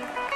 Bye.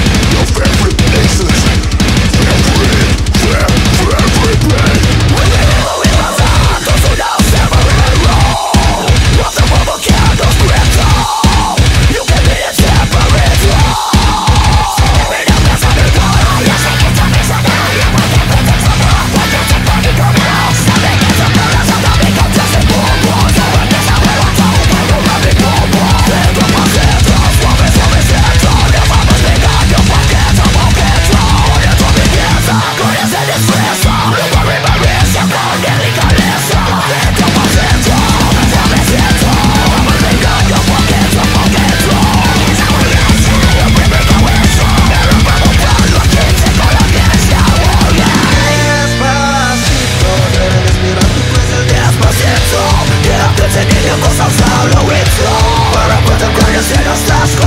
Desde nuestras